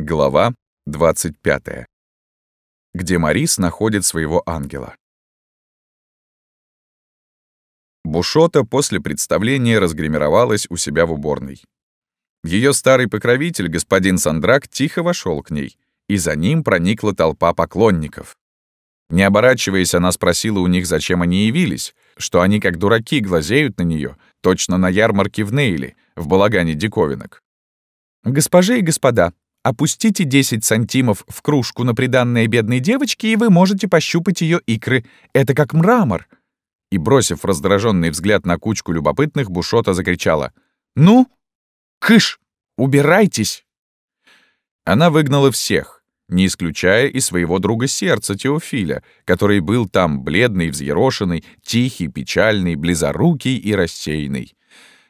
Глава 25. Где Марис находит своего ангела. Бушота после представления разгримировалась у себя в уборной. Ее старый покровитель, господин Сандрак, тихо вошел к ней, и за ним проникла толпа поклонников. Не оборачиваясь, она спросила у них, зачем они явились, что они как дураки глазеют на нее, точно на ярмарке в Нейле, в балагане диковинок. «Госпожи и господа, опустите 10 сантимов в кружку на приданное бедной девочке, и вы можете пощупать ее икры. Это как мрамор». И, бросив раздраженный взгляд на кучку любопытных, Бушота закричала. «Ну, кыш, убирайтесь!» Она выгнала всех, не исключая и своего друга сердца Теофиля, который был там бледный, взъерошенный, тихий, печальный, близорукий и рассеянный.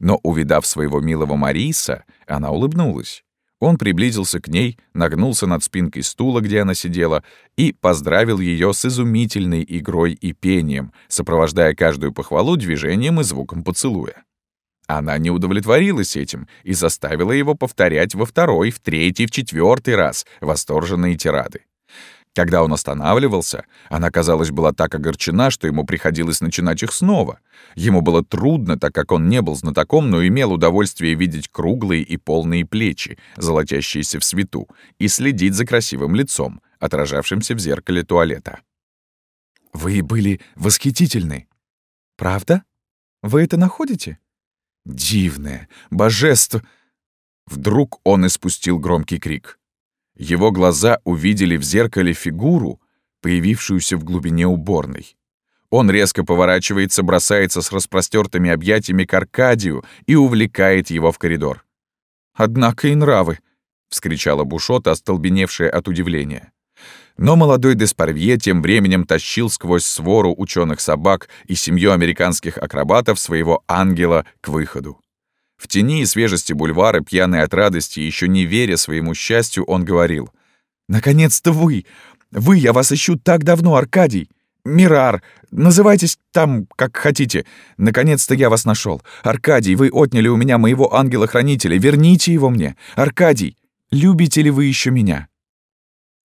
Но, увидав своего милого Мариса, она улыбнулась. Он приблизился к ней, нагнулся над спинкой стула, где она сидела, и поздравил ее с изумительной игрой и пением, сопровождая каждую похвалу движением и звуком поцелуя. Она не удовлетворилась этим и заставила его повторять во второй, в третий, в четвертый раз восторженные тирады. Когда он останавливался, она, казалось, была так огорчена, что ему приходилось начинать их снова. Ему было трудно, так как он не был знатоком, но имел удовольствие видеть круглые и полные плечи, золотящиеся в свету, и следить за красивым лицом, отражавшимся в зеркале туалета. «Вы были восхитительны. Правда? Вы это находите?» «Дивное! Божество!» Вдруг он испустил громкий крик. Его глаза увидели в зеркале фигуру, появившуюся в глубине уборной. Он резко поворачивается, бросается с распростертыми объятиями к Аркадию и увлекает его в коридор. «Однако и нравы!» — вскричала Бушота, остолбеневшая от удивления. Но молодой Деспарвье тем временем тащил сквозь свору ученых собак и семью американских акробатов своего ангела к выходу. В тени и свежести бульвара, пьяный от радости, еще не веря своему счастью, он говорил. «Наконец-то вы! Вы, я вас ищу так давно, Аркадий! Мирар! Называйтесь там, как хотите. Наконец-то я вас нашел. Аркадий, вы отняли у меня моего ангела-хранителя. Верните его мне. Аркадий, любите ли вы еще меня?»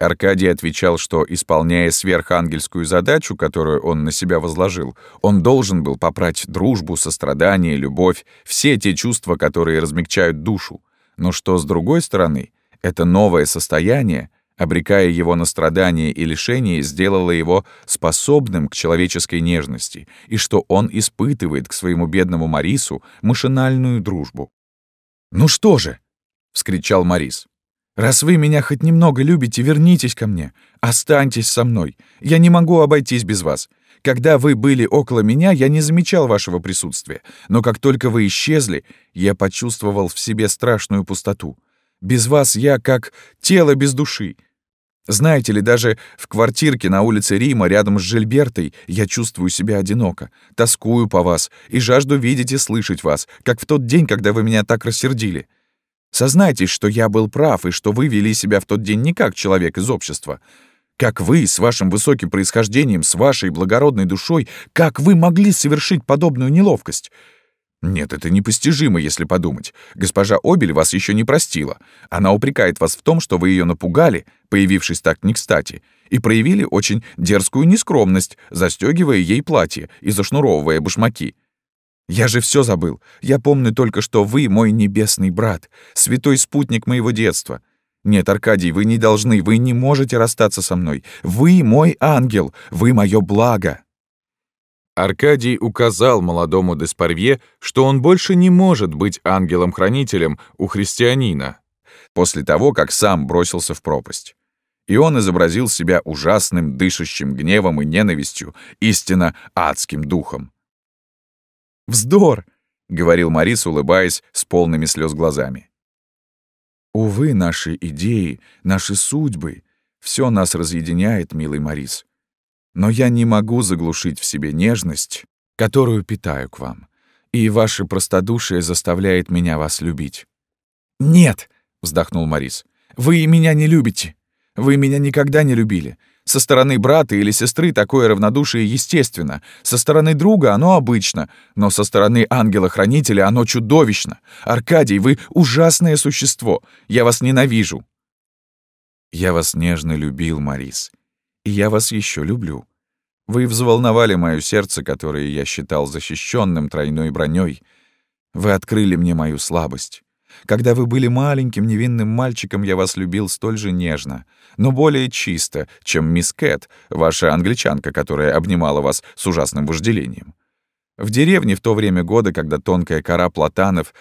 Аркадий отвечал, что, исполняя сверхангельскую задачу, которую он на себя возложил, он должен был попрать дружбу, сострадание, любовь, все те чувства, которые размягчают душу, но что, с другой стороны, это новое состояние, обрекая его на страдания и лишения, сделало его способным к человеческой нежности, и что он испытывает к своему бедному Марису машинальную дружбу. «Ну что же?» — вскричал Марис. Раз вы меня хоть немного любите, вернитесь ко мне. Останьтесь со мной. Я не могу обойтись без вас. Когда вы были около меня, я не замечал вашего присутствия. Но как только вы исчезли, я почувствовал в себе страшную пустоту. Без вас я как тело без души. Знаете ли, даже в квартирке на улице Рима рядом с Жильбертой я чувствую себя одиноко, тоскую по вас и жажду видеть и слышать вас, как в тот день, когда вы меня так рассердили. Сознайтесь, что я был прав, и что вы вели себя в тот день не как человек из общества. Как вы, с вашим высоким происхождением, с вашей благородной душой, как вы могли совершить подобную неловкость? Нет, это непостижимо, если подумать. Госпожа Обель вас еще не простила. Она упрекает вас в том, что вы ее напугали, появившись так не кстати, и проявили очень дерзкую нескромность, застегивая ей платье и зашнуровывая башмаки. Я же все забыл. Я помню только, что вы мой небесный брат, святой спутник моего детства. Нет, Аркадий, вы не должны, вы не можете расстаться со мной. Вы мой ангел, вы мое благо». Аркадий указал молодому Деспарвье, что он больше не может быть ангелом-хранителем у христианина, после того, как сам бросился в пропасть. И он изобразил себя ужасным, дышащим гневом и ненавистью, истинно адским духом. Вздор!» — говорил Марис, улыбаясь с полными слез глазами. «Увы, наши идеи, наши судьбы — все нас разъединяет, милый Марис. Но я не могу заглушить в себе нежность, которую питаю к вам, и ваше простодушие заставляет меня вас любить». «Нет!» — вздохнул Марис. «Вы меня не любите. Вы меня никогда не любили. Со стороны брата или сестры такое равнодушие естественно, со стороны друга оно обычно, но со стороны ангела-хранителя оно чудовищно. Аркадий, вы ужасное существо, я вас ненавижу». Я вас нежно любил, Марис, и я вас еще люблю. Вы взволновали мое сердце, которое я считал защищенным тройной броней. Вы открыли мне мою слабость. Когда вы были маленьким невинным мальчиком, я вас любил столь же нежно, но более чисто, чем мисс Кэт, ваша англичанка, которая обнимала вас с ужасным вожделением. В деревне в то время года, когда тонкая кора платанов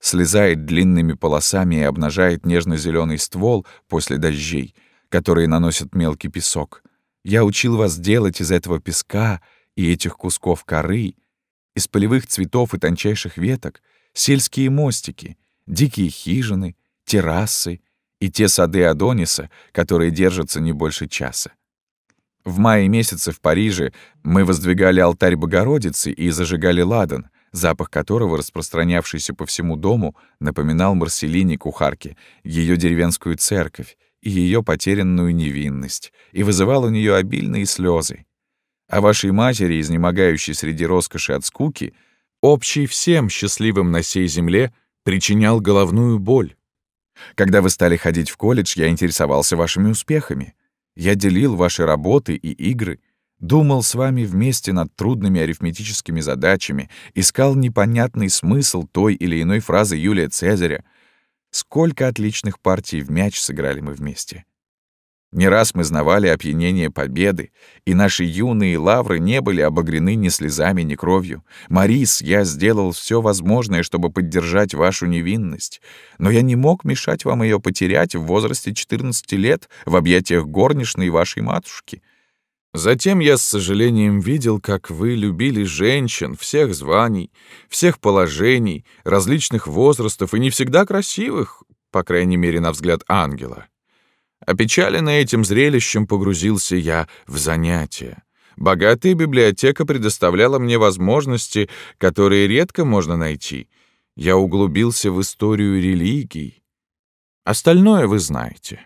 слезает длинными полосами и обнажает нежно зеленый ствол после дождей, которые наносят мелкий песок. Я учил вас делать из этого песка и этих кусков коры, из полевых цветов и тончайших веток, сельские мостики, дикие хижины, террасы и те сады Адониса, которые держатся не больше часа. В мае месяце в Париже мы воздвигали алтарь Богородицы и зажигали ладан — запах которого, распространявшийся по всему дому, напоминал Марселине кухарке, ее деревенскую церковь и ее потерянную невинность, и вызывал у нее обильные слезы. А вашей матери, изнемогающей среди роскоши от скуки, общий всем счастливым на сей земле, причинял головную боль. Когда вы стали ходить в колледж, я интересовался вашими успехами. Я делил ваши работы и игры — Думал с вами вместе над трудными арифметическими задачами, искал непонятный смысл той или иной фразы Юлия Цезаря. Сколько отличных партий в мяч сыграли мы вместе. Не раз мы знавали опьянение победы, и наши юные лавры не были обогрены ни слезами, ни кровью. Марис, я сделал все возможное, чтобы поддержать вашу невинность, но я не мог мешать вам ее потерять в возрасте 14 лет в объятиях горничной вашей матушки. Затем я с сожалением видел, как вы любили женщин всех званий, всех положений, различных возрастов и не всегда красивых, по крайней мере, на взгляд ангела. Опечаленный этим зрелищем погрузился я в занятия. Богатая библиотека предоставляла мне возможности, которые редко можно найти. Я углубился в историю религий. Остальное вы знаете.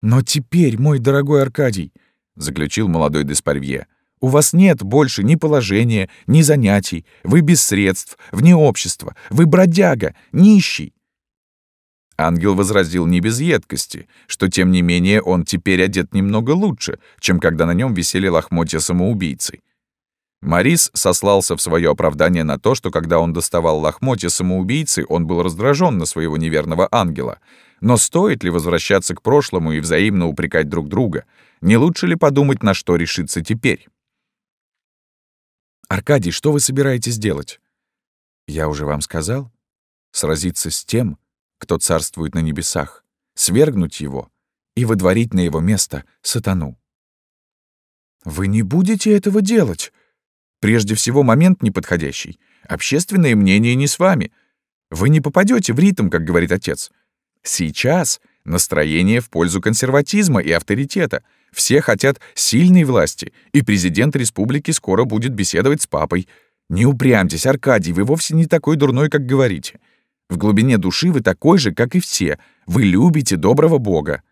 Но теперь, мой дорогой Аркадий, — заключил молодой Деспарвье. «У вас нет больше ни положения, ни занятий. Вы без средств, вне общества. Вы бродяга, нищий». Ангел возразил не без едкости, что, тем не менее, он теперь одет немного лучше, чем когда на нем висели лохмотья самоубийцы. Марис сослался в свое оправдание на то, что когда он доставал лохмотья самоубийцы, он был раздражен на своего неверного ангела. Но стоит ли возвращаться к прошлому и взаимно упрекать друг друга — не лучше ли подумать, на что решиться теперь? «Аркадий, что вы собираетесь делать?» «Я уже вам сказал. Сразиться с тем, кто царствует на небесах, свергнуть его и водворить на его место сатану». «Вы не будете этого делать. Прежде всего, момент неподходящий. Общественное мнение не с вами. Вы не попадете в ритм, как говорит отец. Сейчас настроение в пользу консерватизма и авторитета — все хотят сильной власти, и президент республики скоро будет беседовать с папой. Не упрямьтесь, Аркадий, вы вовсе не такой дурной, как говорите. В глубине души вы такой же, как и все. Вы любите доброго Бога.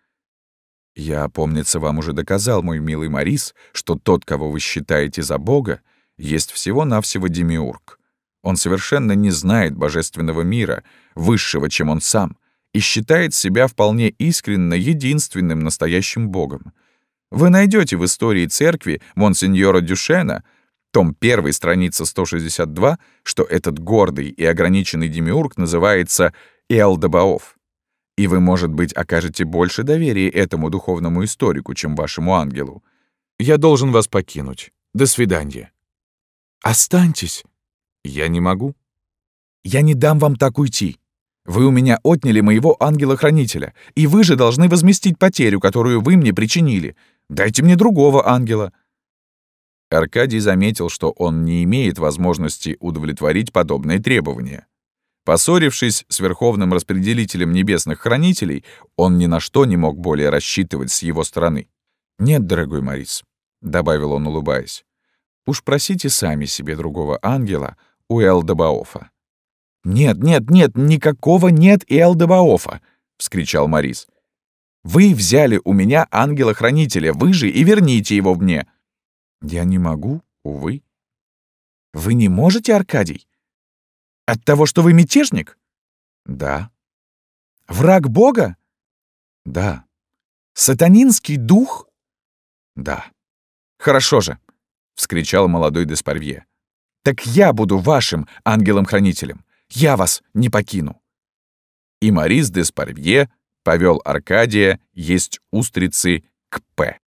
Я, помнится, вам уже доказал, мой милый Марис, что тот, кого вы считаете за Бога, есть всего-навсего демиург. Он совершенно не знает божественного мира, высшего, чем он сам, и считает себя вполне искренно единственным настоящим Богом. Вы найдете в истории церкви Монсеньора Дюшена, том 1, страница 162, что этот гордый и ограниченный демиург называется Иалдабаоф. И вы, может быть, окажете больше доверия этому духовному историку, чем вашему ангелу. Я должен вас покинуть. До свидания. Останьтесь. Я не могу. Я не дам вам так уйти. Вы у меня отняли моего ангела-хранителя, и вы же должны возместить потерю, которую вы мне причинили. Дайте мне другого ангела». Аркадий заметил, что он не имеет возможности удовлетворить подобные требования. Поссорившись с верховным распределителем небесных хранителей, он ни на что не мог более рассчитывать с его стороны. «Нет, дорогой Морис», — добавил он, улыбаясь, «уж просите сами себе другого ангела у Элдебаофа». «Нет, нет, нет, никакого нет Элдебаофа!» — вскричал Морис. Вы взяли у меня ангела-хранителя, вы же и верните его мне». «Я не могу, увы». «Вы не можете, Аркадий? От того, что вы мятежник?» «Да». «Враг Бога?» «Да». Сатанинский дух? Да. Хорошо же, вскричал молодой Деспарвье. Так я буду вашим ангелом-хранителем. Я вас не покину. И Морис Деспарвье повел Аркадия есть устрицы к П.